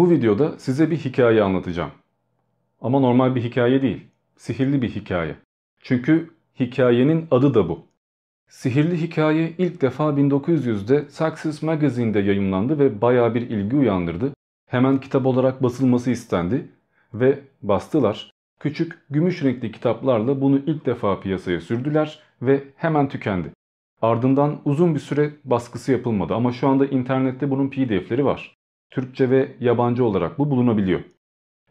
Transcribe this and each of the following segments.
Bu videoda size bir hikaye anlatacağım. Ama normal bir hikaye değil, sihirli bir hikaye. Çünkü hikayenin adı da bu. Sihirli hikaye ilk defa 1900'de Success Magazine'de yayımlandı ve baya bir ilgi uyandırdı. Hemen kitap olarak basılması istendi ve bastılar. Küçük gümüş renkli kitaplarla bunu ilk defa piyasaya sürdüler ve hemen tükendi. Ardından uzun bir süre baskısı yapılmadı ama şu anda internette bunun pdf'leri var. Türkçe ve yabancı olarak bu bulunabiliyor.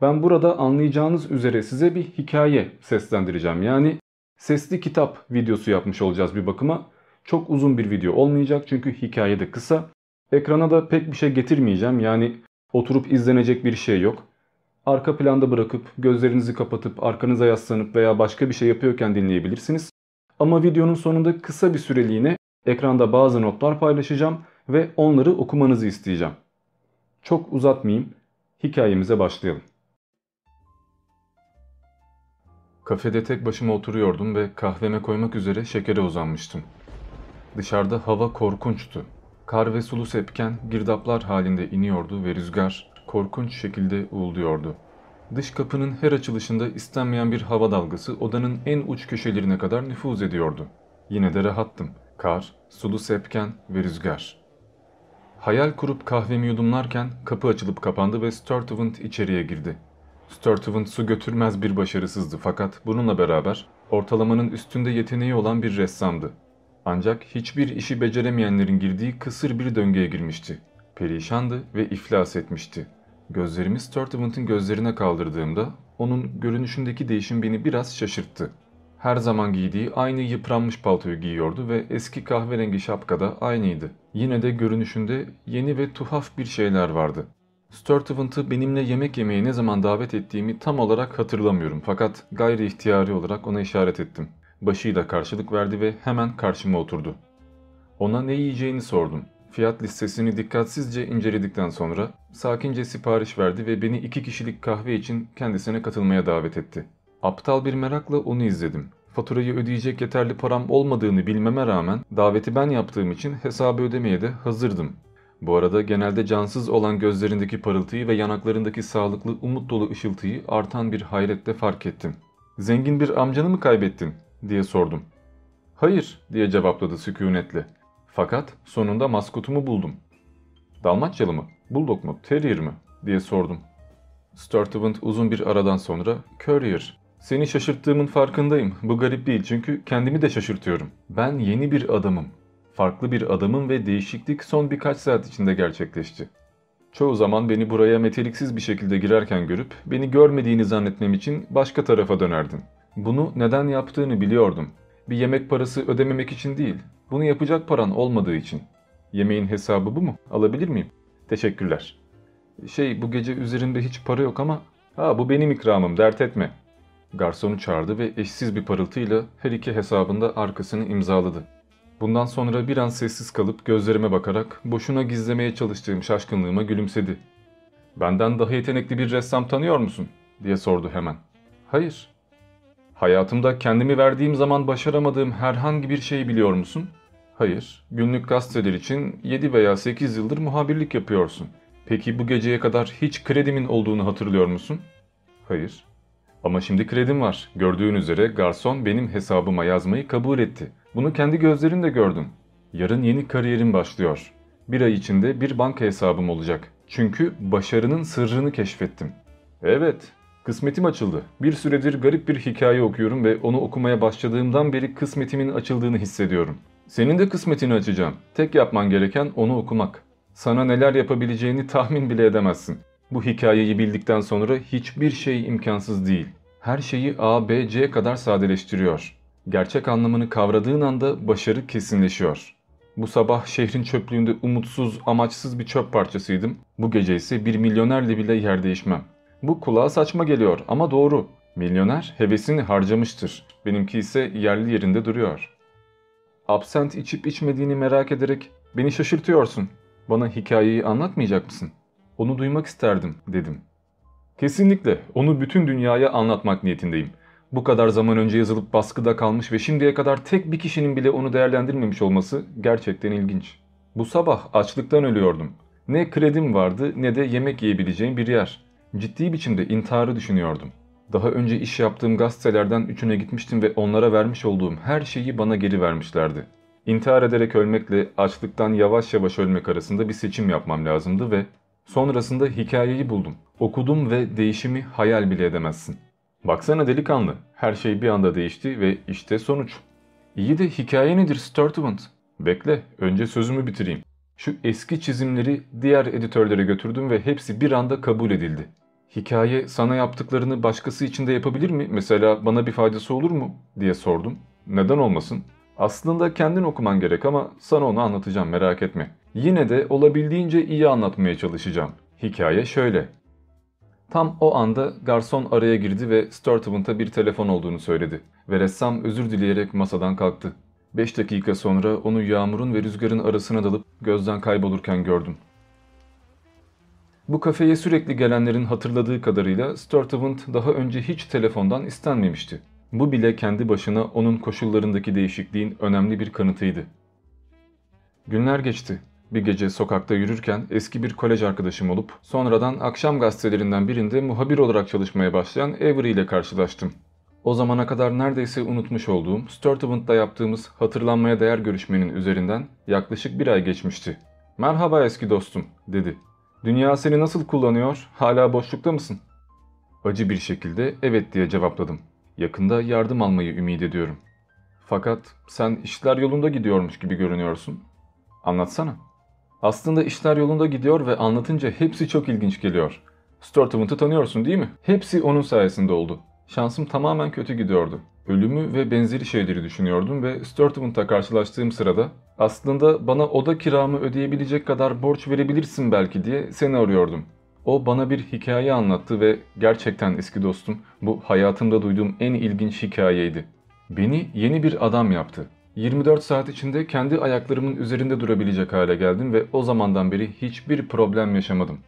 Ben burada anlayacağınız üzere size bir hikaye seslendireceğim. Yani sesli kitap videosu yapmış olacağız bir bakıma. Çok uzun bir video olmayacak çünkü hikaye de kısa. Ekrana da pek bir şey getirmeyeceğim. Yani oturup izlenecek bir şey yok. Arka planda bırakıp gözlerinizi kapatıp arkanıza yaslanıp veya başka bir şey yapıyorken dinleyebilirsiniz. Ama videonun sonunda kısa bir süreliğine ekranda bazı notlar paylaşacağım ve onları okumanızı isteyeceğim. Çok uzatmayayım, hikayemize başlayalım. Kafede tek başıma oturuyordum ve kahveme koymak üzere şekere uzanmıştım. Dışarıda hava korkunçtu. Kar ve sulu sepken girdaplar halinde iniyordu ve rüzgar korkunç şekilde uğulduyordu. Dış kapının her açılışında istenmeyen bir hava dalgası odanın en uç köşelerine kadar nüfuz ediyordu. Yine de rahattım. Kar, sulu sepken ve rüzgar. Hayal kurup kahvemi yudumlarken kapı açılıp kapandı ve Sturtevant içeriye girdi. Sturtevant su götürmez bir başarısızdı fakat bununla beraber ortalamanın üstünde yeteneği olan bir ressamdı. Ancak hiçbir işi beceremeyenlerin girdiği kısır bir döngüye girmişti. Perişandı ve iflas etmişti. Gözlerimi Sturtevant'ın gözlerine kaldırdığımda onun görünüşündeki değişim beni biraz şaşırttı. Her zaman giydiği aynı yıpranmış paltoyu giyiyordu ve eski kahverengi şapka da aynıydı. Yine de görünüşünde yeni ve tuhaf bir şeyler vardı. Sturtevant'ı benimle yemek yemeye ne zaman davet ettiğimi tam olarak hatırlamıyorum fakat gayri ihtiyari olarak ona işaret ettim. Başıyla karşılık verdi ve hemen karşıma oturdu. Ona ne yiyeceğini sordum. Fiyat listesini dikkatsizce inceledikten sonra sakince sipariş verdi ve beni iki kişilik kahve için kendisine katılmaya davet etti. Aptal bir merakla onu izledim. Faturayı ödeyecek yeterli param olmadığını bilmeme rağmen daveti ben yaptığım için hesabı ödemeye de hazırdım. Bu arada genelde cansız olan gözlerindeki parıltıyı ve yanaklarındaki sağlıklı umut dolu ışıltıyı artan bir hayretle fark ettim. ''Zengin bir amcanı mı kaybettin?'' diye sordum. ''Hayır'' diye cevapladı sükunetle. Fakat sonunda maskotumu buldum. ''Dalmaçyalı mı? Bulldog mu? Terrier mi?'' diye sordum. Sturtevant uzun bir aradan sonra ''Courier, seni şaşırttığımın farkındayım. Bu garip değil çünkü kendimi de şaşırtıyorum. Ben yeni bir adamım. Farklı bir adamım ve değişiklik son birkaç saat içinde gerçekleşti. Çoğu zaman beni buraya meteliksiz bir şekilde girerken görüp beni görmediğini zannetmem için başka tarafa dönerdin. Bunu neden yaptığını biliyordum. Bir yemek parası ödememek için değil, bunu yapacak paran olmadığı için. Yemeğin hesabı bu mu? Alabilir miyim? Teşekkürler. Şey bu gece üzerinde hiç para yok ama... Ha bu benim ikramım dert etme. Garsonu çağırdı ve eşsiz bir parıltıyla her iki hesabında arkasını imzaladı. Bundan sonra bir an sessiz kalıp gözlerime bakarak boşuna gizlemeye çalıştığım şaşkınlığıma gülümsedi. ''Benden daha yetenekli bir ressam tanıyor musun?'' diye sordu hemen. ''Hayır.'' ''Hayatımda kendimi verdiğim zaman başaramadığım herhangi bir şeyi biliyor musun?'' ''Hayır. Günlük gazeteler için 7 veya 8 yıldır muhabirlik yapıyorsun. Peki bu geceye kadar hiç kredimin olduğunu hatırlıyor musun?'' ''Hayır.'' Ama şimdi kredim var. Gördüğün üzere garson benim hesabıma yazmayı kabul etti. Bunu kendi gözlerimle gördüm. Yarın yeni kariyerim başlıyor. Bir ay içinde bir banka hesabım olacak. Çünkü başarının sırrını keşfettim. Evet, kısmetim açıldı. Bir süredir garip bir hikaye okuyorum ve onu okumaya başladığımdan beri kısmetimin açıldığını hissediyorum. Senin de kısmetini açacağım. Tek yapman gereken onu okumak. Sana neler yapabileceğini tahmin bile edemezsin. Bu hikayeyi bildikten sonra hiçbir şey imkansız değil. Her şeyi A, B, C kadar sadeleştiriyor. Gerçek anlamını kavradığın anda başarı kesinleşiyor. Bu sabah şehrin çöplüğünde umutsuz, amaçsız bir çöp parçasıydım. Bu gece ise bir milyonerle bile yer değişmem. Bu kulağa saçma geliyor ama doğru. Milyoner hevesini harcamıştır. Benimki ise yerli yerinde duruyor. Absent içip içmediğini merak ederek beni şaşırtıyorsun. Bana hikayeyi anlatmayacak mısın? Onu duymak isterdim dedim. Kesinlikle onu bütün dünyaya anlatmak niyetindeyim. Bu kadar zaman önce yazılıp baskıda kalmış ve şimdiye kadar tek bir kişinin bile onu değerlendirmemiş olması gerçekten ilginç. Bu sabah açlıktan ölüyordum. Ne kredim vardı ne de yemek yiyebileceğim bir yer. Ciddi biçimde intiharı düşünüyordum. Daha önce iş yaptığım gazetelerden üçüne gitmiştim ve onlara vermiş olduğum her şeyi bana geri vermişlerdi. İntihar ederek ölmekle açlıktan yavaş yavaş ölmek arasında bir seçim yapmam lazımdı ve sonrasında hikayeyi buldum. Okudum ve değişimi hayal bile edemezsin. Baksana delikanlı, her şey bir anda değişti ve işte sonuç. İyi de hikaye nedir Sturtevant? Bekle, önce sözümü bitireyim. Şu eski çizimleri diğer editörlere götürdüm ve hepsi bir anda kabul edildi. Hikaye sana yaptıklarını başkası için de yapabilir mi? Mesela bana bir faydası olur mu? diye sordum. Neden olmasın? Aslında kendin okuman gerek ama sana onu anlatacağım merak etme. Yine de olabildiğince iyi anlatmaya çalışacağım. Hikaye şöyle. Tam o anda garson araya girdi ve Sturtevant'a bir telefon olduğunu söyledi. Ve ressam özür dileyerek masadan kalktı. 5 dakika sonra onu yağmurun ve rüzgarın arasına dalıp gözden kaybolurken gördüm. Bu kafeye sürekli gelenlerin hatırladığı kadarıyla Sturtevant daha önce hiç telefondan istenmemişti. Bu bile kendi başına onun koşullarındaki değişikliğin önemli bir kanıtıydı. Günler geçti. Bir gece sokakta yürürken eski bir kolej arkadaşım olup sonradan akşam gazetelerinden birinde muhabir olarak çalışmaya başlayan Avery ile karşılaştım. O zamana kadar neredeyse unutmuş olduğum Sturtevant'la yaptığımız hatırlanmaya değer görüşmenin üzerinden yaklaşık bir ay geçmişti. ''Merhaba eski dostum'' dedi. ''Dünya seni nasıl kullanıyor? Hala boşlukta mısın?'' Acı bir şekilde evet diye cevapladım. Yakında yardım almayı ümit ediyorum. Fakat sen işler yolunda gidiyormuş gibi görünüyorsun. Anlatsana. Aslında işler yolunda gidiyor ve anlatınca hepsi çok ilginç geliyor. Stortmund'u tanıyorsun değil mi? Hepsi onun sayesinde oldu. Şansım tamamen kötü gidiyordu. Ölümü ve benzeri şeyleri düşünüyordum ve Stortmund'la karşılaştığım sırada aslında bana oda kiramı ödeyebilecek kadar borç verebilirsin belki diye seni arıyordum. O bana bir hikaye anlattı ve gerçekten eski dostum bu hayatımda duyduğum en ilginç hikayeydi. Beni yeni bir adam yaptı. 24 saat içinde kendi ayaklarımın üzerinde durabilecek hale geldim ve o zamandan beri hiçbir problem yaşamadım.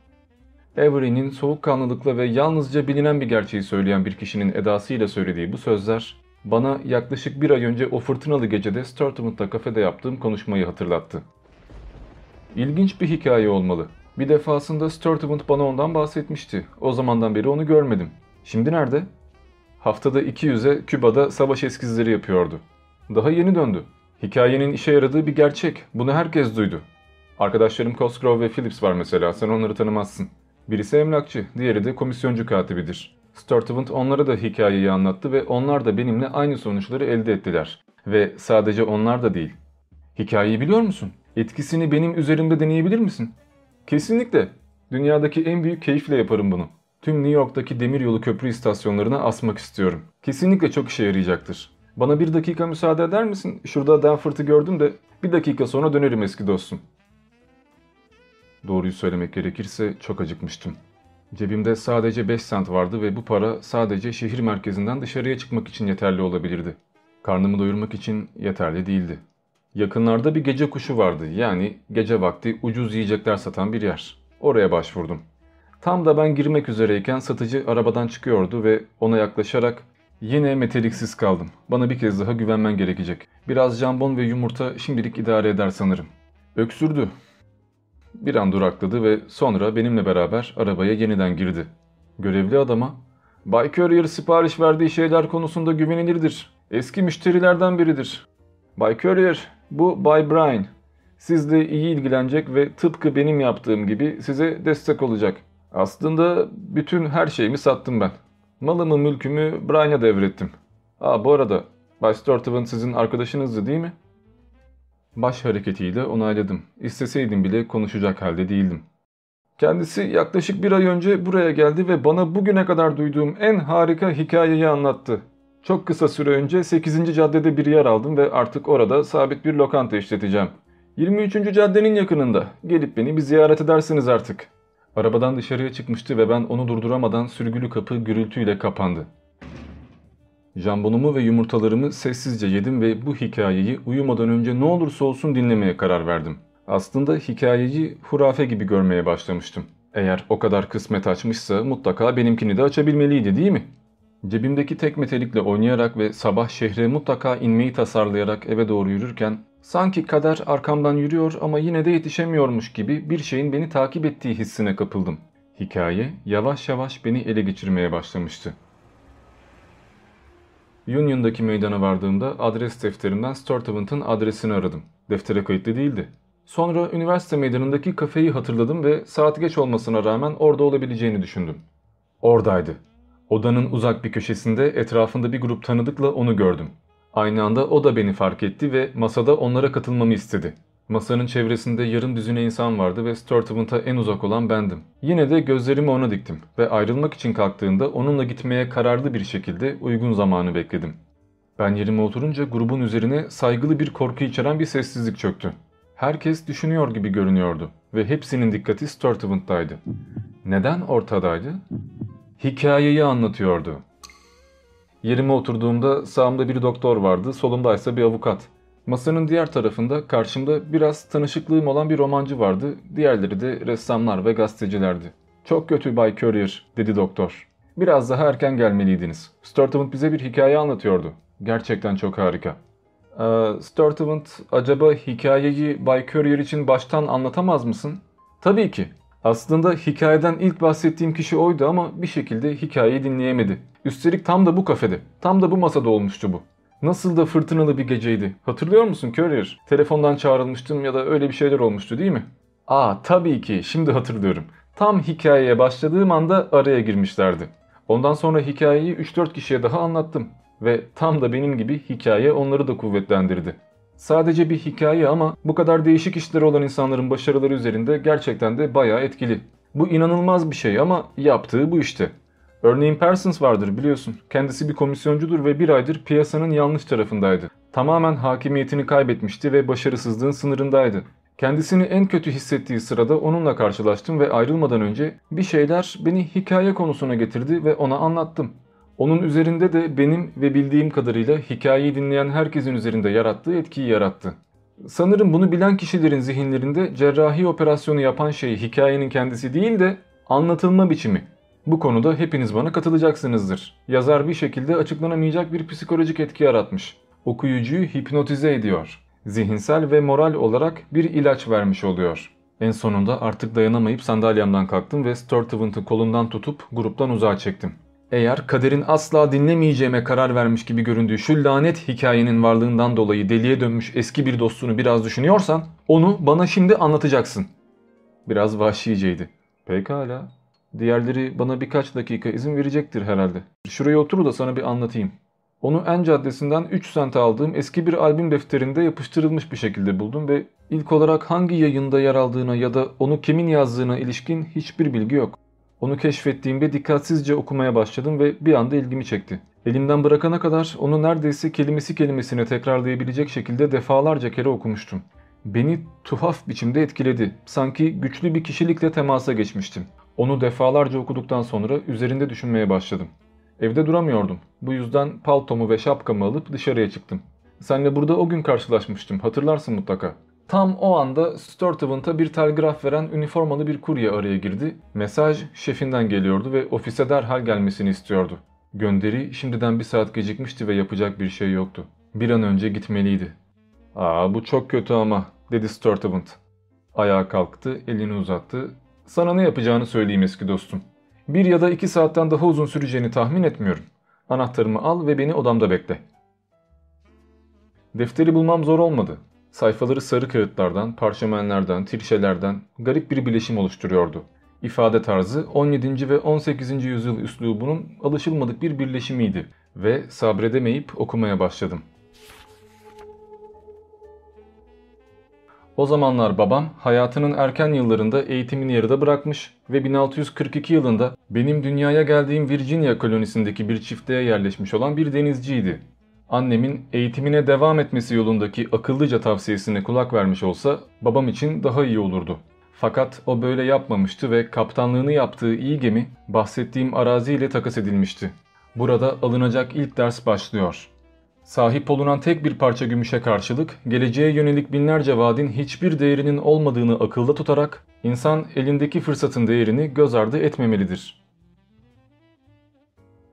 Avery'nin soğukkanlılıkla ve yalnızca bilinen bir gerçeği söyleyen bir kişinin edasıyla söylediği bu sözler bana yaklaşık bir ay önce o fırtınalı gecede Sturtevant'la kafede yaptığım konuşmayı hatırlattı. İlginç bir hikaye olmalı. Bir defasında Sturtevant bana ondan bahsetmişti. O zamandan beri onu görmedim. Şimdi nerede? Haftada 200'e Küba'da savaş eskizleri yapıyordu. Daha yeni döndü. Hikayenin işe yaradığı bir gerçek. Bunu herkes duydu. Arkadaşlarım Cosgrove ve Phillips var mesela. Sen onları tanımazsın. Birisi emlakçı, diğeri de komisyoncu katibidir. Sturtevant onlara da hikayeyi anlattı ve onlar da benimle aynı sonuçları elde ettiler. Ve sadece onlar da değil. Hikayeyi biliyor musun? Etkisini benim üzerimde deneyebilir misin? Kesinlikle. Dünyadaki en büyük keyifle yaparım bunu. Tüm New York'taki demiryolu köprü istasyonlarına asmak istiyorum. Kesinlikle çok işe yarayacaktır. Bana bir dakika müsaade eder misin? Şurada Danforth'ı gördüm de bir dakika sonra dönerim eski dostum. Doğruyu söylemek gerekirse çok acıkmıştım. Cebimde sadece 5 sent vardı ve bu para sadece şehir merkezinden dışarıya çıkmak için yeterli olabilirdi. Karnımı doyurmak için yeterli değildi. Yakınlarda bir gece kuşu vardı yani gece vakti ucuz yiyecekler satan bir yer. Oraya başvurdum. Tam da ben girmek üzereyken satıcı arabadan çıkıyordu ve ona yaklaşarak Yine meteliksiz kaldım. Bana bir kez daha güvenmen gerekecek. Biraz jambon ve yumurta şimdilik idare eder sanırım. Öksürdü. Bir an durakladı ve sonra benimle beraber arabaya yeniden girdi. Görevli adama Bay Courier sipariş verdiği şeyler konusunda güvenilirdir. Eski müşterilerden biridir. Bay Courier, bu Bay Bryan. Sizle iyi ilgilenecek ve tıpkı benim yaptığım gibi size destek olacak. Aslında bütün her şeyimi sattım ben. Malımı mülkümü Brian'a devrettim. Aa bu arada Bay Stortevant sizin arkadaşınızdı değil mi? Baş hareketiyle onayladım. İsteseydim bile konuşacak halde değildim. Kendisi yaklaşık bir ay önce buraya geldi ve bana bugüne kadar duyduğum en harika hikayeyi anlattı. Çok kısa süre önce 8. caddede bir yer aldım ve artık orada sabit bir lokanta işleteceğim. 23. caddenin yakınında. Gelip beni bir ziyaret edersiniz artık. Arabadan dışarıya çıkmıştı ve ben onu durduramadan sürgülü kapı gürültüyle kapandı. Jambonumu ve yumurtalarımı sessizce yedim ve bu hikayeyi uyumadan önce ne olursa olsun dinlemeye karar verdim. Aslında hikayeyi hurafe gibi görmeye başlamıştım. Eğer o kadar kısmet açmışsa mutlaka benimkini de açabilmeliydi değil mi? Cebimdeki tek metelikle oynayarak ve sabah şehre mutlaka inmeyi tasarlayarak eve doğru yürürken Sanki kader arkamdan yürüyor ama yine de yetişemiyormuş gibi bir şeyin beni takip ettiği hissine kapıldım. Hikaye yavaş yavaş beni ele geçirmeye başlamıştı. Union'daki meydana vardığımda adres defterimden Stortavant'ın adresini aradım. Deftere kayıtlı değildi. Sonra üniversite meydanındaki kafeyi hatırladım ve saat geç olmasına rağmen orada olabileceğini düşündüm. Oradaydı. Odanın uzak bir köşesinde etrafında bir grup tanıdıkla onu gördüm. Aynı anda o da beni fark etti ve masada onlara katılmamı istedi. Masanın çevresinde yarım düzine insan vardı ve Sturtevant'a en uzak olan bendim. Yine de gözlerimi ona diktim ve ayrılmak için kalktığında onunla gitmeye kararlı bir şekilde uygun zamanı bekledim. Ben yerime oturunca grubun üzerine saygılı bir korku içeren bir sessizlik çöktü. Herkes düşünüyor gibi görünüyordu ve hepsinin dikkati Sturtevant'taydı. Neden ortadaydı? Hikayeyi anlatıyordu. Yerime oturduğumda sağımda bir doktor vardı, solumdaysa bir avukat. Masanın diğer tarafında karşımda biraz tanışıklığım olan bir romancı vardı, diğerleri de ressamlar ve gazetecilerdi. Çok kötü Bay Courier, dedi doktor. Biraz daha erken gelmeliydiniz. Sturtevant bize bir hikaye anlatıyordu. Gerçekten çok harika. Ee, Sturtevant, acaba hikayeyi Bay Courier için baştan anlatamaz mısın? Tabii ki. Aslında hikayeden ilk bahsettiğim kişi oydu ama bir şekilde hikayeyi dinleyemedi. Üstelik tam da bu kafede, tam da bu masada olmuştu bu. Nasıl da fırtınalı bir geceydi. Hatırlıyor musun Courier? Telefondan çağrılmıştım ya da öyle bir şeyler olmuştu değil mi? Aa tabii ki şimdi hatırlıyorum. Tam hikayeye başladığım anda araya girmişlerdi. Ondan sonra hikayeyi 3-4 kişiye daha anlattım. Ve tam da benim gibi hikaye onları da kuvvetlendirdi. Sadece bir hikaye ama bu kadar değişik işleri olan insanların başarıları üzerinde gerçekten de bayağı etkili. Bu inanılmaz bir şey ama yaptığı bu işte. Örneğin Parsons vardır biliyorsun. Kendisi bir komisyoncudur ve bir aydır piyasanın yanlış tarafındaydı. Tamamen hakimiyetini kaybetmişti ve başarısızlığın sınırındaydı. Kendisini en kötü hissettiği sırada onunla karşılaştım ve ayrılmadan önce bir şeyler beni hikaye konusuna getirdi ve ona anlattım. Onun üzerinde de benim ve bildiğim kadarıyla hikayeyi dinleyen herkesin üzerinde yarattığı etkiyi yarattı. Sanırım bunu bilen kişilerin zihinlerinde cerrahi operasyonu yapan şey hikayenin kendisi değil de anlatılma biçimi. Bu konuda hepiniz bana katılacaksınızdır. Yazar bir şekilde açıklanamayacak bir psikolojik etki yaratmış. Okuyucuyu hipnotize ediyor. Zihinsel ve moral olarak bir ilaç vermiş oluyor. En sonunda artık dayanamayıp sandalyemden kalktım ve Sturtevant'ı kolundan tutup gruptan uzağa çektim. Eğer kaderin asla dinlemeyeceğime karar vermiş gibi göründüğü şu lanet hikayenin varlığından dolayı deliye dönmüş eski bir dostunu biraz düşünüyorsan onu bana şimdi anlatacaksın. Biraz vahşiceydi. Pekala. Diğerleri bana birkaç dakika izin verecektir herhalde. Şuraya otur da sana bir anlatayım. Onu en caddesinden 3 sent aldığım eski bir albüm defterinde yapıştırılmış bir şekilde buldum ve ilk olarak hangi yayında yer aldığına ya da onu kimin yazdığına ilişkin hiçbir bilgi yok. Onu keşfettiğimde dikkatsizce okumaya başladım ve bir anda ilgimi çekti. Elimden bırakana kadar onu neredeyse kelimesi kelimesine tekrarlayabilecek şekilde defalarca kere okumuştum. Beni tuhaf biçimde etkiledi. Sanki güçlü bir kişilikle temasa geçmiştim. Onu defalarca okuduktan sonra üzerinde düşünmeye başladım. Evde duramıyordum. Bu yüzden paltomu ve şapkamı alıp dışarıya çıktım. Senle burada o gün karşılaşmıştım. Hatırlarsın mutlaka. Tam o anda Sturtevant'a bir telgraf veren üniformalı bir kurye araya girdi. Mesaj şefinden geliyordu ve ofise derhal gelmesini istiyordu. Gönderi şimdiden bir saat gecikmişti ve yapacak bir şey yoktu. Bir an önce gitmeliydi. ''Aa bu çok kötü ama'' dedi Sturtevant. Ayağa kalktı, elini uzattı. ''Sana ne yapacağını söyleyeyim eski dostum. Bir ya da iki saatten daha uzun süreceğini tahmin etmiyorum. Anahtarımı al ve beni odamda bekle.'' Defteri bulmam zor olmadı. Sayfaları sarı kağıtlardan, parşömenlerden, tirşelerden garip bir bileşim oluşturuyordu. İfade tarzı 17. ve 18. yüzyıl üslubunun alışılmadık bir birleşimiydi ve sabredemeyip okumaya başladım. O zamanlar babam hayatının erken yıllarında eğitimini yarıda bırakmış ve 1642 yılında benim dünyaya geldiğim Virginia kolonisindeki bir çiftliğe yerleşmiş olan bir denizciydi. Annemin eğitimine devam etmesi yolundaki akıllıca tavsiyesine kulak vermiş olsa babam için daha iyi olurdu. Fakat o böyle yapmamıştı ve kaptanlığını yaptığı iyi gemi bahsettiğim arazi ile takas edilmişti. Burada alınacak ilk ders başlıyor. Sahip olunan tek bir parça gümüşe karşılık geleceğe yönelik binlerce vaadin hiçbir değerinin olmadığını akılda tutarak insan elindeki fırsatın değerini göz ardı etmemelidir.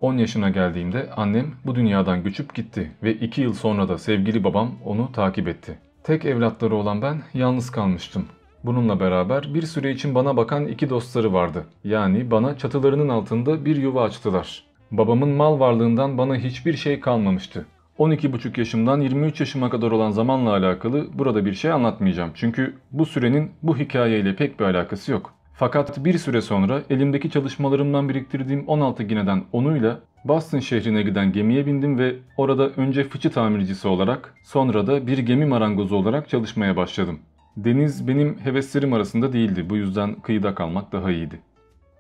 10 yaşına geldiğimde annem bu dünyadan göçüp gitti ve 2 yıl sonra da sevgili babam onu takip etti. Tek evlatları olan ben yalnız kalmıştım. Bununla beraber bir süre için bana bakan iki dostları vardı. Yani bana çatılarının altında bir yuva açtılar. Babamın mal varlığından bana hiçbir şey kalmamıştı. 12,5 yaşımdan 23 yaşıma kadar olan zamanla alakalı burada bir şey anlatmayacağım. Çünkü bu sürenin bu hikayeyle pek bir alakası yok. Fakat bir süre sonra elimdeki çalışmalarımdan biriktirdiğim 16 gineden onuyla Boston şehrine giden gemiye bindim ve orada önce fıçı tamircisi olarak sonra da bir gemi marangozu olarak çalışmaya başladım. Deniz benim heveslerim arasında değildi. Bu yüzden kıyıda kalmak daha iyiydi.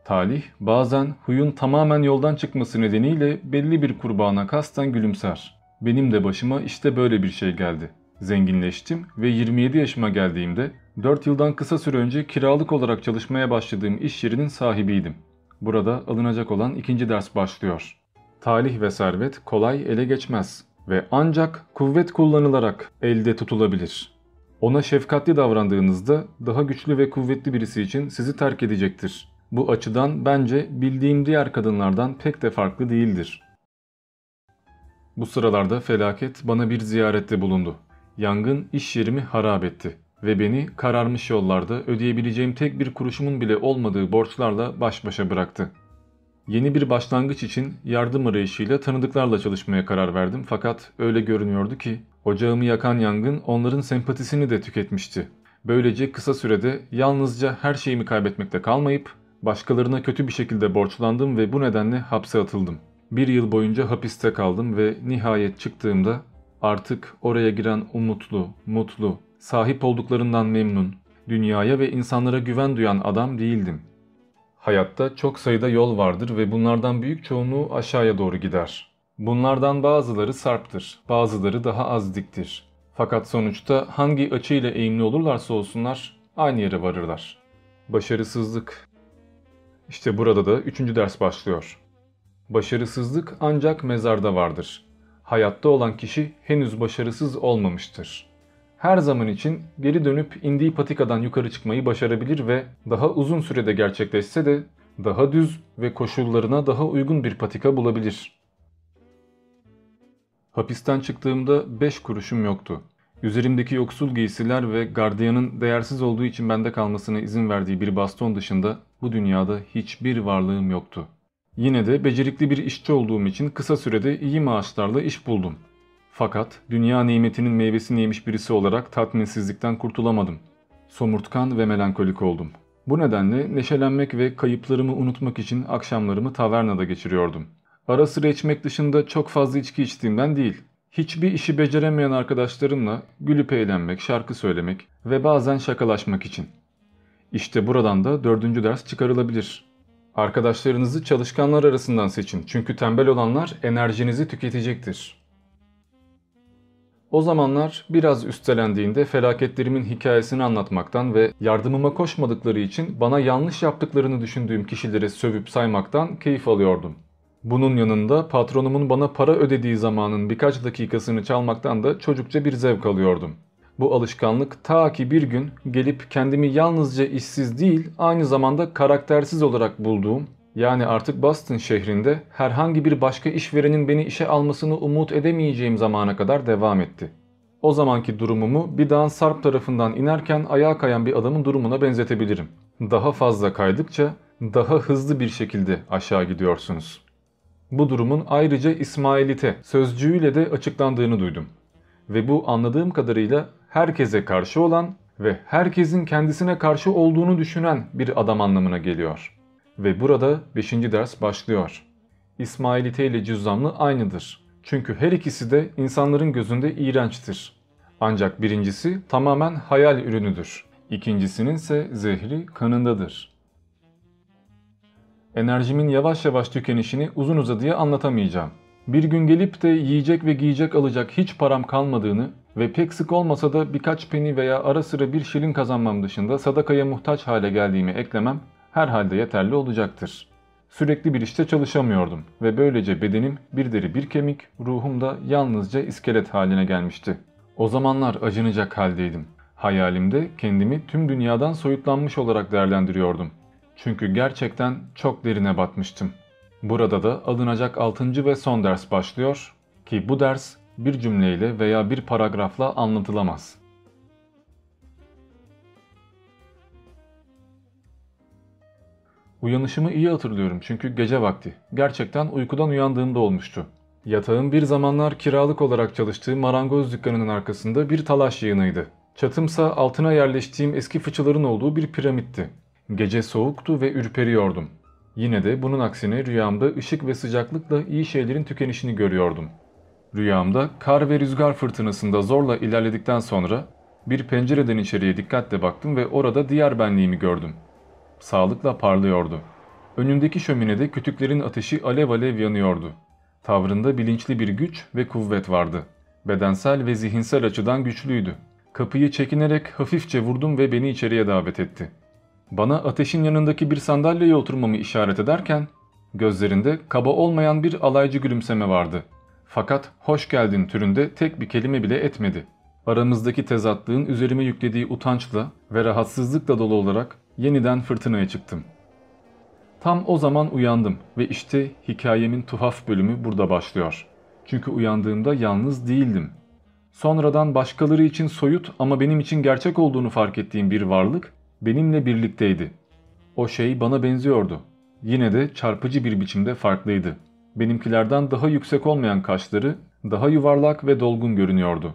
Talih bazen huyun tamamen yoldan çıkması nedeniyle belli bir kurbağana kasten gülümser. Benim de başıma işte böyle bir şey geldi. Zenginleştim ve 27 yaşıma geldiğimde 4 yıldan kısa süre önce kiralık olarak çalışmaya başladığım iş yerinin sahibiydim. Burada alınacak olan ikinci ders başlıyor. Talih ve servet kolay ele geçmez ve ancak kuvvet kullanılarak elde tutulabilir. Ona şefkatli davrandığınızda daha güçlü ve kuvvetli birisi için sizi terk edecektir. Bu açıdan bence bildiğim diğer kadınlardan pek de farklı değildir. Bu sıralarda felaket bana bir ziyarette bulundu. Yangın iş yerimi harap etti ve beni kararmış yollarda ödeyebileceğim tek bir kuruşumun bile olmadığı borçlarla baş başa bıraktı. Yeni bir başlangıç için yardım arayışıyla tanıdıklarla çalışmaya karar verdim fakat öyle görünüyordu ki ocağımı yakan yangın onların sempatisini de tüketmişti. Böylece kısa sürede yalnızca her şeyimi kaybetmekte kalmayıp başkalarına kötü bir şekilde borçlandım ve bu nedenle hapse atıldım. Bir yıl boyunca hapiste kaldım ve nihayet çıktığımda artık oraya giren umutlu, mutlu, sahip olduklarından memnun, dünyaya ve insanlara güven duyan adam değildim. Hayatta çok sayıda yol vardır ve bunlardan büyük çoğunluğu aşağıya doğru gider. Bunlardan bazıları sarptır, bazıları daha az diktir. Fakat sonuçta hangi açıyla eğimli olurlarsa olsunlar aynı yere varırlar. Başarısızlık. İşte burada da üçüncü ders başlıyor. Başarısızlık ancak mezarda vardır. Hayatta olan kişi henüz başarısız olmamıştır her zaman için geri dönüp indiği patikadan yukarı çıkmayı başarabilir ve daha uzun sürede gerçekleşse de daha düz ve koşullarına daha uygun bir patika bulabilir. Hapisten çıktığımda 5 kuruşum yoktu. Üzerimdeki yoksul giysiler ve gardiyanın değersiz olduğu için bende kalmasına izin verdiği bir baston dışında bu dünyada hiçbir varlığım yoktu. Yine de becerikli bir işçi olduğum için kısa sürede iyi maaşlarla iş buldum. Fakat dünya nimetinin meyvesini yemiş birisi olarak tatminsizlikten kurtulamadım. Somurtkan ve melankolik oldum. Bu nedenle neşelenmek ve kayıplarımı unutmak için akşamlarımı tavernada geçiriyordum. Ara sıra içmek dışında çok fazla içki içtiğimden değil. Hiçbir işi beceremeyen arkadaşlarımla gülüp eğlenmek, şarkı söylemek ve bazen şakalaşmak için. İşte buradan da dördüncü ders çıkarılabilir. Arkadaşlarınızı çalışkanlar arasından seçin çünkü tembel olanlar enerjinizi tüketecektir. O zamanlar biraz üstelendiğinde felaketlerimin hikayesini anlatmaktan ve yardımıma koşmadıkları için bana yanlış yaptıklarını düşündüğüm kişileri sövüp saymaktan keyif alıyordum. Bunun yanında patronumun bana para ödediği zamanın birkaç dakikasını çalmaktan da çocukça bir zevk alıyordum. Bu alışkanlık ta ki bir gün gelip kendimi yalnızca işsiz değil aynı zamanda karaktersiz olarak bulduğum yani artık Boston şehrinde herhangi bir başka işverenin beni işe almasını umut edemeyeceğim zamana kadar devam etti. O zamanki durumumu bir dağın sarp tarafından inerken ayağa kayan bir adamın durumuna benzetebilirim. Daha fazla kaydıkça daha hızlı bir şekilde aşağı gidiyorsunuz. Bu durumun ayrıca İsmailite sözcüğüyle de açıklandığını duydum. Ve bu anladığım kadarıyla herkese karşı olan ve herkesin kendisine karşı olduğunu düşünen bir adam anlamına geliyor.'' Ve burada 5. ders başlıyor. İsmailite ile cüzzamlı aynıdır. Çünkü her ikisi de insanların gözünde iğrençtir. Ancak birincisi tamamen hayal ürünüdür. İkincisinin ise zehri kanındadır. Enerjimin yavaş yavaş tükenişini uzun uzadıya anlatamayacağım. Bir gün gelip de yiyecek ve giyecek alacak hiç param kalmadığını ve pek sık olmasa da birkaç peni veya ara sıra bir şilin kazanmam dışında sadakaya muhtaç hale geldiğimi eklemem herhalde yeterli olacaktır. Sürekli bir işte çalışamıyordum ve böylece bedenim bir deri bir kemik, ruhum da yalnızca iskelet haline gelmişti. O zamanlar acınacak haldeydim. Hayalimde kendimi tüm dünyadan soyutlanmış olarak değerlendiriyordum. Çünkü gerçekten çok derine batmıştım. Burada da alınacak 6. ve son ders başlıyor ki bu ders bir cümleyle veya bir paragrafla anlatılamaz. Uyanışımı iyi hatırlıyorum çünkü gece vakti. Gerçekten uykudan uyandığımda olmuştu. Yatağım bir zamanlar kiralık olarak çalıştığı marangoz dükkanının arkasında bir talaş yığınıydı. Çatımsa altına yerleştiğim eski fıçıların olduğu bir piramitti. Gece soğuktu ve ürperiyordum. Yine de bunun aksine rüyamda ışık ve sıcaklıkla iyi şeylerin tükenişini görüyordum. Rüyamda kar ve rüzgar fırtınasında zorla ilerledikten sonra bir pencereden içeriye dikkatle baktım ve orada diğer benliğimi gördüm. Sağlıkla parlıyordu. Önündeki şöminede kütüklerin ateşi alev alev yanıyordu. Tavrında bilinçli bir güç ve kuvvet vardı. Bedensel ve zihinsel açıdan güçlüydü. Kapıyı çekinerek hafifçe vurdum ve beni içeriye davet etti. Bana ateşin yanındaki bir sandalyeye oturmamı işaret ederken gözlerinde kaba olmayan bir alaycı gülümseme vardı. Fakat hoş geldin türünde tek bir kelime bile etmedi. Aramızdaki tezatlığın üzerime yüklediği utançla ve rahatsızlıkla dolu olarak yeniden fırtınaya çıktım. Tam o zaman uyandım ve işte hikayemin tuhaf bölümü burada başlıyor. Çünkü uyandığımda yalnız değildim. Sonradan başkaları için soyut ama benim için gerçek olduğunu fark ettiğim bir varlık benimle birlikteydi. O şey bana benziyordu. Yine de çarpıcı bir biçimde farklıydı. Benimkilerden daha yüksek olmayan kaşları daha yuvarlak ve dolgun görünüyordu.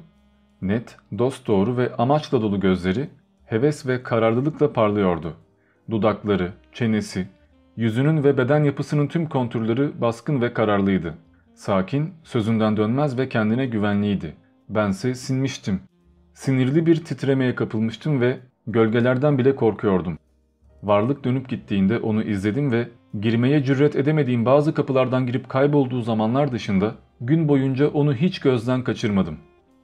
Net, dosdoğru ve amaçla dolu gözleri heves ve kararlılıkla parlıyordu. Dudakları, çenesi, yüzünün ve beden yapısının tüm konturları baskın ve kararlıydı. Sakin, sözünden dönmez ve kendine güvenliydi. Bense sinmiştim. Sinirli bir titremeye kapılmıştım ve gölgelerden bile korkuyordum. Varlık dönüp gittiğinde onu izledim ve girmeye cüret edemediğim bazı kapılardan girip kaybolduğu zamanlar dışında gün boyunca onu hiç gözden kaçırmadım.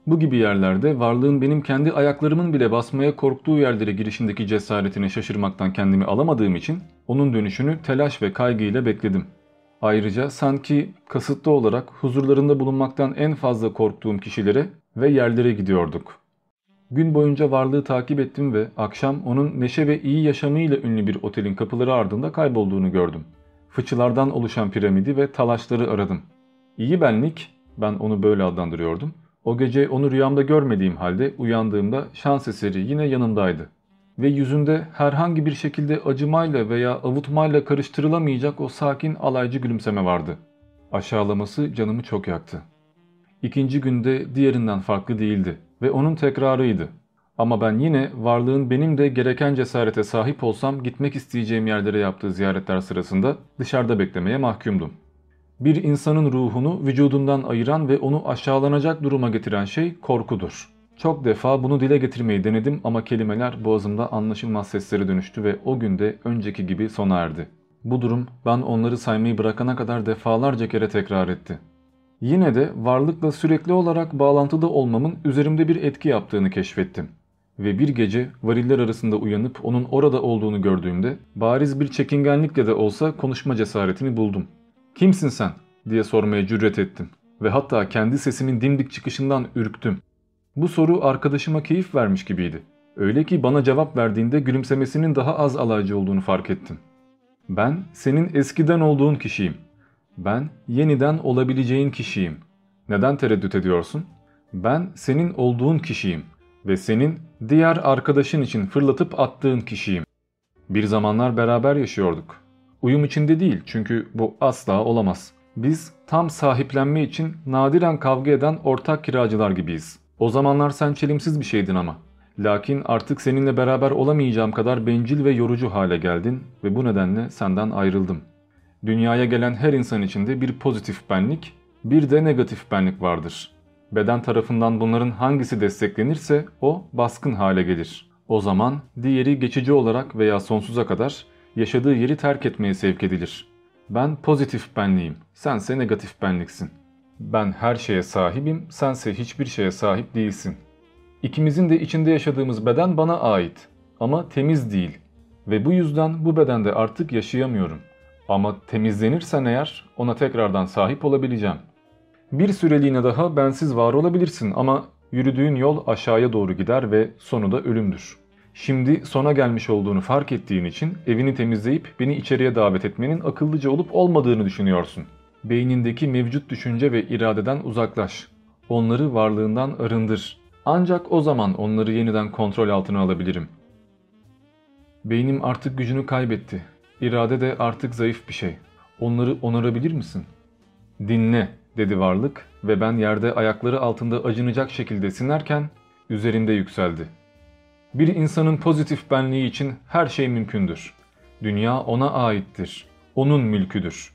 Bu gibi yerlerde varlığın benim kendi ayaklarımın bile basmaya korktuğu yerlere girişindeki cesaretine şaşırmaktan kendimi alamadığım için onun dönüşünü telaş ve kaygıyla bekledim. Ayrıca sanki kasıtlı olarak huzurlarında bulunmaktan en fazla korktuğum kişilere ve yerlere gidiyorduk. Gün boyunca varlığı takip ettim ve akşam onun neşe ve iyi yaşamıyla ünlü bir otelin kapıları ardında kaybolduğunu gördüm. Fıçılardan oluşan piramidi ve talaşları aradım. İyi benlik, ben onu böyle adlandırıyordum, o gece onu rüyamda görmediğim halde uyandığımda şans eseri yine yanımdaydı. Ve yüzünde herhangi bir şekilde acımayla veya avutmayla karıştırılamayacak o sakin alaycı gülümseme vardı. Aşağılaması canımı çok yaktı. İkinci günde diğerinden farklı değildi ve onun tekrarıydı. Ama ben yine varlığın benim de gereken cesarete sahip olsam gitmek isteyeceğim yerlere yaptığı ziyaretler sırasında dışarıda beklemeye mahkumdum. Bir insanın ruhunu vücudundan ayıran ve onu aşağılanacak duruma getiren şey korkudur. Çok defa bunu dile getirmeyi denedim ama kelimeler boğazımda anlaşılmaz seslere dönüştü ve o günde önceki gibi sona erdi. Bu durum ben onları saymayı bırakana kadar defalarca kere tekrar etti. Yine de varlıkla sürekli olarak bağlantıda olmamın üzerimde bir etki yaptığını keşfettim. Ve bir gece variller arasında uyanıp onun orada olduğunu gördüğümde bariz bir çekingenlikle de olsa konuşma cesaretini buldum. ''Kimsin sen?'' diye sormaya cüret ettim ve hatta kendi sesimin dimdik çıkışından ürktüm. Bu soru arkadaşıma keyif vermiş gibiydi. Öyle ki bana cevap verdiğinde gülümsemesinin daha az alaycı olduğunu fark ettim. ''Ben senin eskiden olduğun kişiyim. Ben yeniden olabileceğin kişiyim. Neden tereddüt ediyorsun? Ben senin olduğun kişiyim ve senin diğer arkadaşın için fırlatıp attığın kişiyim. Bir zamanlar beraber yaşıyorduk. Uyum içinde değil çünkü bu asla olamaz. Biz tam sahiplenme için nadiren kavga eden ortak kiracılar gibiyiz. O zamanlar sen çelimsiz bir şeydin ama. Lakin artık seninle beraber olamayacağım kadar bencil ve yorucu hale geldin ve bu nedenle senden ayrıldım. Dünyaya gelen her insan içinde bir pozitif benlik, bir de negatif benlik vardır. Beden tarafından bunların hangisi desteklenirse o baskın hale gelir. O zaman diğeri geçici olarak veya sonsuza kadar yaşadığı yeri terk etmeye sevk edilir. Ben pozitif benliğim, sense negatif benliksin. Ben her şeye sahibim, sense hiçbir şeye sahip değilsin. İkimizin de içinde yaşadığımız beden bana ait ama temiz değil ve bu yüzden bu bedende artık yaşayamıyorum. Ama temizlenirsen eğer ona tekrardan sahip olabileceğim. Bir süreliğine daha bensiz var olabilirsin ama yürüdüğün yol aşağıya doğru gider ve sonu da ölümdür. Şimdi sona gelmiş olduğunu fark ettiğin için evini temizleyip beni içeriye davet etmenin akıllıca olup olmadığını düşünüyorsun. Beynindeki mevcut düşünce ve iradeden uzaklaş. Onları varlığından arındır. Ancak o zaman onları yeniden kontrol altına alabilirim. Beynim artık gücünü kaybetti. İrade de artık zayıf bir şey. Onları onarabilir misin? Dinle dedi varlık ve ben yerde ayakları altında acınacak şekilde sinerken üzerinde yükseldi. Bir insanın pozitif benliği için her şey mümkündür. Dünya ona aittir. Onun mülküdür.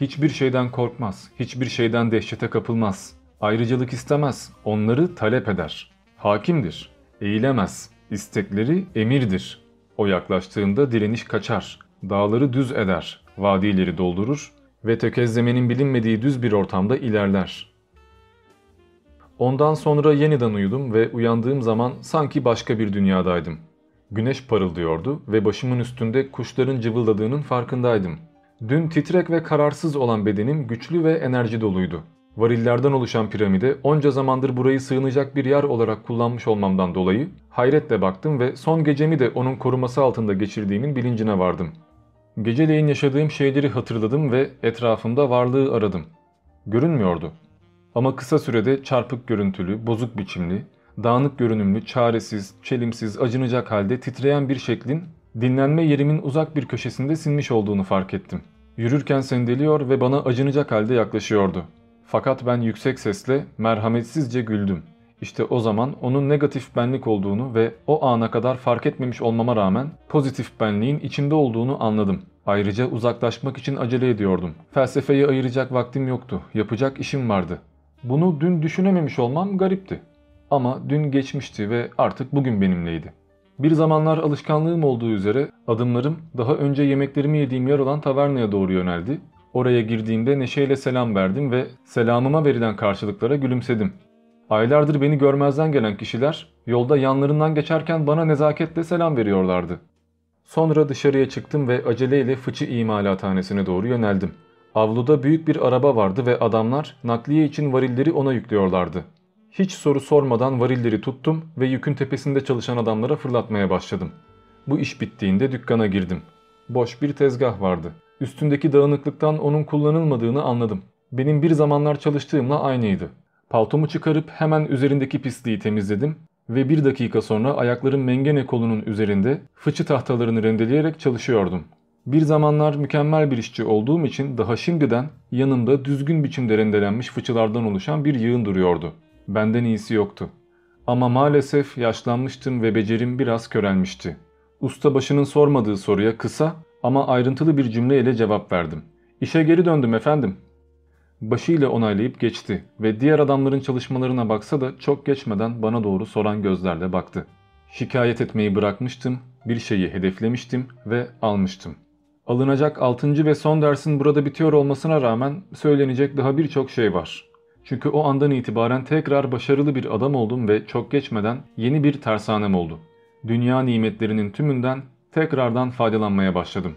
Hiçbir şeyden korkmaz, hiçbir şeyden dehşete kapılmaz. Ayrıcalık istemez, onları talep eder. Hakimdir, eğilemez, istekleri emirdir. O yaklaştığında direniş kaçar, dağları düz eder, vadileri doldurur ve tökezlemenin bilinmediği düz bir ortamda ilerler. Ondan sonra yeniden uyudum ve uyandığım zaman sanki başka bir dünyadaydım. Güneş parıldıyordu ve başımın üstünde kuşların cıvıldadığının farkındaydım. Dün titrek ve kararsız olan bedenim güçlü ve enerji doluydu. Varillerden oluşan piramide onca zamandır burayı sığınacak bir yer olarak kullanmış olmamdan dolayı hayretle baktım ve son gecemi de onun koruması altında geçirdiğimin bilincine vardım. Geceleyin yaşadığım şeyleri hatırladım ve etrafımda varlığı aradım. Görünmüyordu. Ama kısa sürede çarpık görüntülü, bozuk biçimli, dağınık görünümlü, çaresiz, çelimsiz, acınacak halde titreyen bir şeklin dinlenme yerimin uzak bir köşesinde sinmiş olduğunu fark ettim. Yürürken sendeliyor ve bana acınacak halde yaklaşıyordu. Fakat ben yüksek sesle merhametsizce güldüm. İşte o zaman onun negatif benlik olduğunu ve o ana kadar fark etmemiş olmama rağmen pozitif benliğin içinde olduğunu anladım. Ayrıca uzaklaşmak için acele ediyordum. Felsefeyi ayıracak vaktim yoktu. Yapacak işim vardı. Bunu dün düşünememiş olmam garipti. Ama dün geçmişti ve artık bugün benimleydi. Bir zamanlar alışkanlığım olduğu üzere adımlarım daha önce yemeklerimi yediğim yer olan tavernaya doğru yöneldi. Oraya girdiğimde neşeyle selam verdim ve selamıma verilen karşılıklara gülümsedim. Aylardır beni görmezden gelen kişiler yolda yanlarından geçerken bana nezaketle selam veriyorlardı. Sonra dışarıya çıktım ve aceleyle fıçı imalathanesine doğru yöneldim. Avluda büyük bir araba vardı ve adamlar nakliye için varilleri ona yüklüyorlardı. Hiç soru sormadan varilleri tuttum ve yükün tepesinde çalışan adamlara fırlatmaya başladım. Bu iş bittiğinde dükkana girdim. Boş bir tezgah vardı. Üstündeki dağınıklıktan onun kullanılmadığını anladım. Benim bir zamanlar çalıştığımla aynıydı. Paltomu çıkarıp hemen üzerindeki pisliği temizledim ve bir dakika sonra ayaklarım mengene kolunun üzerinde fıçı tahtalarını rendeleyerek çalışıyordum. Bir zamanlar mükemmel bir işçi olduğum için daha şimdiden yanımda düzgün biçimde rendelenmiş fıçılardan oluşan bir yığın duruyordu. Benden iyisi yoktu. Ama maalesef yaşlanmıştım ve becerim biraz körelmişti. Ustabaşının sormadığı soruya kısa ama ayrıntılı bir cümleyle cevap verdim. İşe geri döndüm efendim. Başıyla onaylayıp geçti ve diğer adamların çalışmalarına baksa da çok geçmeden bana doğru soran gözlerle baktı. Şikayet etmeyi bırakmıştım, bir şeyi hedeflemiştim ve almıştım. Alınacak 6. ve son dersin burada bitiyor olmasına rağmen söylenecek daha birçok şey var. Çünkü o andan itibaren tekrar başarılı bir adam oldum ve çok geçmeden yeni bir tersanem oldu. Dünya nimetlerinin tümünden tekrardan faydalanmaya başladım.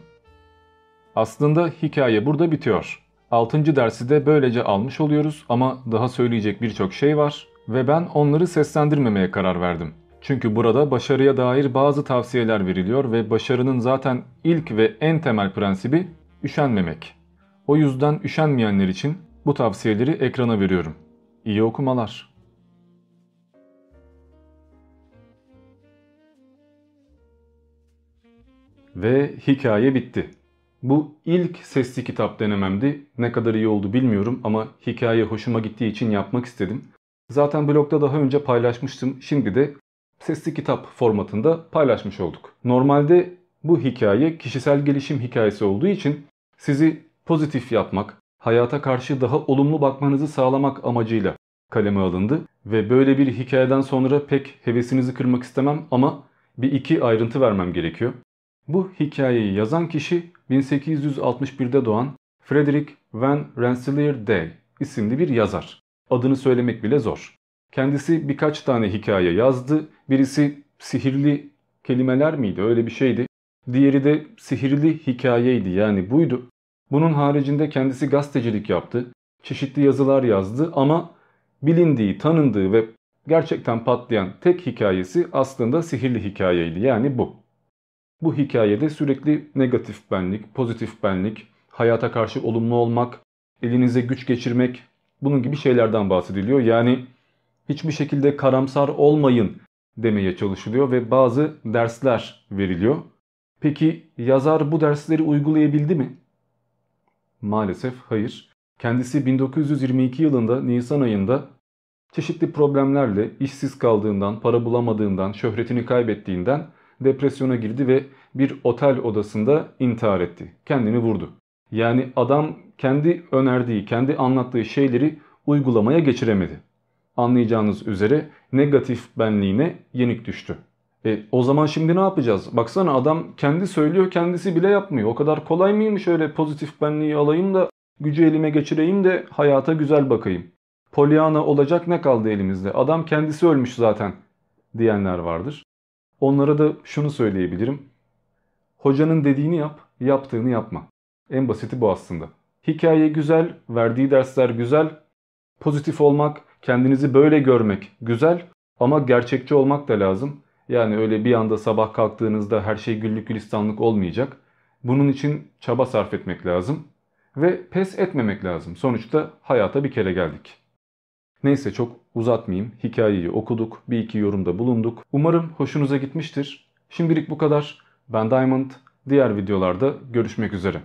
Aslında hikaye burada bitiyor. 6. dersi de böylece almış oluyoruz ama daha söyleyecek birçok şey var ve ben onları seslendirmemeye karar verdim. Çünkü burada başarıya dair bazı tavsiyeler veriliyor ve başarının zaten ilk ve en temel prensibi üşenmemek. O yüzden üşenmeyenler için bu tavsiyeleri ekrana veriyorum. İyi okumalar. Ve hikaye bitti. Bu ilk sesli kitap denememdi. Ne kadar iyi oldu bilmiyorum ama hikaye hoşuma gittiği için yapmak istedim. Zaten blogda daha önce paylaşmıştım. Şimdi de sesli kitap formatında paylaşmış olduk. Normalde bu hikaye kişisel gelişim hikayesi olduğu için sizi pozitif yapmak, hayata karşı daha olumlu bakmanızı sağlamak amacıyla kaleme alındı. Ve böyle bir hikayeden sonra pek hevesinizi kırmak istemem ama bir iki ayrıntı vermem gerekiyor. Bu hikayeyi yazan kişi 1861'de doğan Frederick Van Rensselaer Day isimli bir yazar. Adını söylemek bile zor. Kendisi birkaç tane hikaye yazdı. Birisi sihirli kelimeler miydi öyle bir şeydi. Diğeri de sihirli hikayeydi yani buydu. Bunun haricinde kendisi gazetecilik yaptı. Çeşitli yazılar yazdı ama bilindiği, tanındığı ve gerçekten patlayan tek hikayesi aslında sihirli hikayeydi. Yani bu. Bu hikayede sürekli negatif benlik, pozitif benlik, hayata karşı olumlu olmak, elinize güç geçirmek bunun gibi şeylerden bahsediliyor. Yani hiçbir şekilde karamsar olmayın demeye çalışılıyor ve bazı dersler veriliyor. Peki yazar bu dersleri uygulayabildi mi? Maalesef hayır. Kendisi 1922 yılında Nisan ayında çeşitli problemlerle işsiz kaldığından, para bulamadığından, şöhretini kaybettiğinden depresyona girdi ve bir otel odasında intihar etti. Kendini vurdu. Yani adam kendi önerdiği, kendi anlattığı şeyleri uygulamaya geçiremedi. Anlayacağınız üzere negatif benliğine yenik düştü. E, o zaman şimdi ne yapacağız? Baksana adam kendi söylüyor kendisi bile yapmıyor. O kadar kolay mıymış öyle pozitif benliği alayım da gücü elime geçireyim de hayata güzel bakayım. Pollyanna olacak ne kaldı elimizde? Adam kendisi ölmüş zaten diyenler vardır. Onlara da şunu söyleyebilirim. Hocanın dediğini yap, yaptığını yapma. En basiti bu aslında. Hikaye güzel, verdiği dersler güzel. Pozitif olmak, kendinizi böyle görmek güzel ama gerçekçi olmak da lazım. Yani öyle bir anda sabah kalktığınızda her şey güllük gülistanlık olmayacak. Bunun için çaba sarf etmek lazım ve pes etmemek lazım. Sonuçta hayata bir kere geldik. Neyse çok uzatmayayım. Hikayeyi okuduk, bir iki yorumda bulunduk. Umarım hoşunuza gitmiştir. Şimdilik bu kadar. Ben Diamond. Diğer videolarda görüşmek üzere.